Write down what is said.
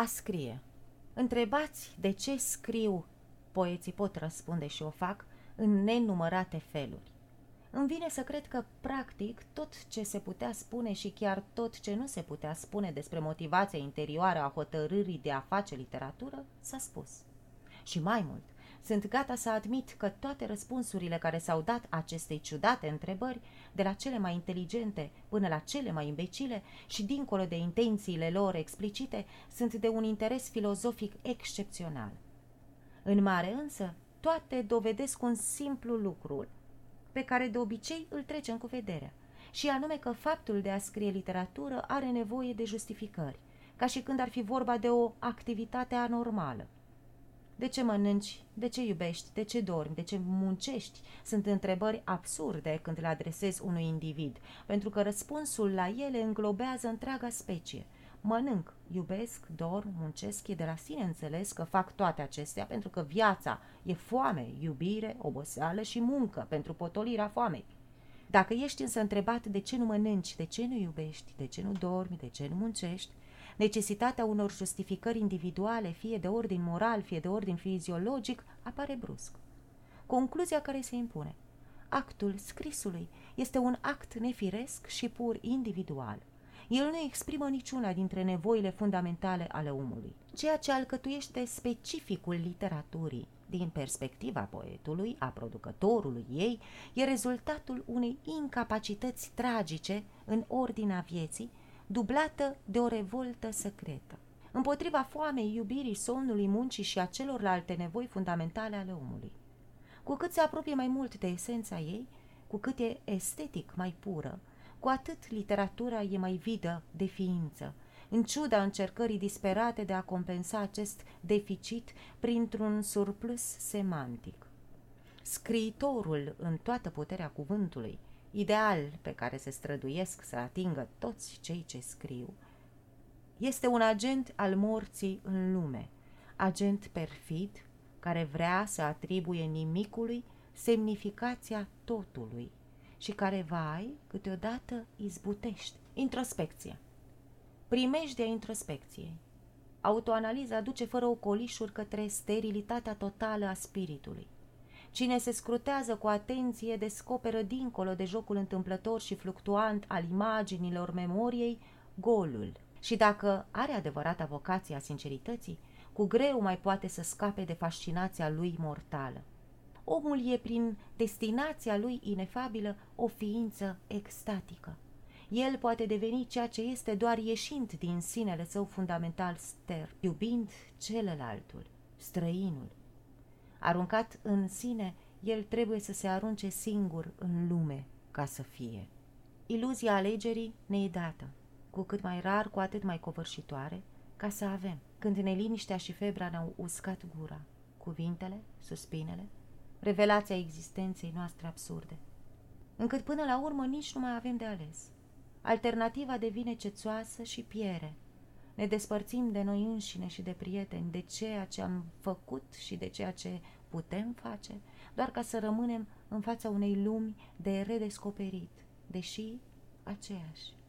A scrie. Întrebați de ce scriu, poeții pot răspunde și o fac, în nenumărate feluri. Îmi vine să cred că, practic, tot ce se putea spune și chiar tot ce nu se putea spune despre motivația interioară a hotărârii de a face literatură s-a spus. Și mai mult, sunt gata să admit că toate răspunsurile care s-au dat acestei ciudate întrebări, de la cele mai inteligente până la cele mai imbecile și dincolo de intențiile lor explicite, sunt de un interes filozofic excepțional. În mare însă, toate dovedesc un simplu lucru, pe care de obicei îl trecem cu vederea, și anume că faptul de a scrie literatură are nevoie de justificări, ca și când ar fi vorba de o activitate anormală. De ce mănânci? De ce iubești? De ce dormi? De ce muncești? Sunt întrebări absurde când le adresezi unui individ, pentru că răspunsul la ele înglobează întreaga specie. Mănânc, iubesc, dorm, muncesc, e de la sine înțeles că fac toate acestea pentru că viața e foame, iubire, oboseală și muncă pentru potolirea foamei. Dacă ești însă întrebat de ce nu mănânci, de ce nu iubești, de ce nu dormi, de ce nu muncești, necesitatea unor justificări individuale, fie de ordin moral, fie de ordin fiziologic, apare brusc. Concluzia care se impune. Actul scrisului este un act nefiresc și pur individual. El nu exprimă niciuna dintre nevoile fundamentale ale omului. Ceea ce alcătuiește specificul literaturii din perspectiva poetului, a producătorului ei, e rezultatul unei incapacități tragice în ordinea vieții dublată de o revoltă secretă. Împotriva foamei, iubirii, somnului, muncii și a celorlalte nevoi fundamentale ale omului. Cu cât se apropie mai mult de esența ei, cu cât e estetic mai pură, cu atât literatura e mai vidă de ființă, în ciuda încercării disperate de a compensa acest deficit printr-un surplus semantic. Scriitorul, în toată puterea cuvântului, ideal pe care se străduiesc să atingă toți cei ce scriu, este un agent al morții în lume, agent perfid care vrea să atribuie nimicului semnificația totului și care, vai, câteodată izbutește. Introspecție Primejdia introspecției Autoanaliza duce fără ocolișuri către sterilitatea totală a spiritului. Cine se scrutează cu atenție descoperă dincolo de jocul întâmplător și fluctuant al imaginilor memoriei golul. Și dacă are adevărata vocație a sincerității, cu greu mai poate să scape de fascinația lui mortală. Omul e prin destinația lui inefabilă o ființă extatică. El poate deveni ceea ce este doar ieșind din sinele său fundamental ster, iubind celălaltul, străinul, Aruncat în sine, el trebuie să se arunce singur în lume ca să fie. Iluzia alegerii ne e dată, cu cât mai rar, cu atât mai covârșitoare, ca să avem, când neliniștea și febra ne-au uscat gura, cuvintele, suspinele, revelația existenței noastre absurde, încât până la urmă nici nu mai avem de ales. Alternativa devine cețoasă și piere. Ne despărțim de noi înșine și de prieteni, de ceea ce am făcut și de ceea ce putem face, doar ca să rămânem în fața unei lumi de redescoperit, deși aceeași.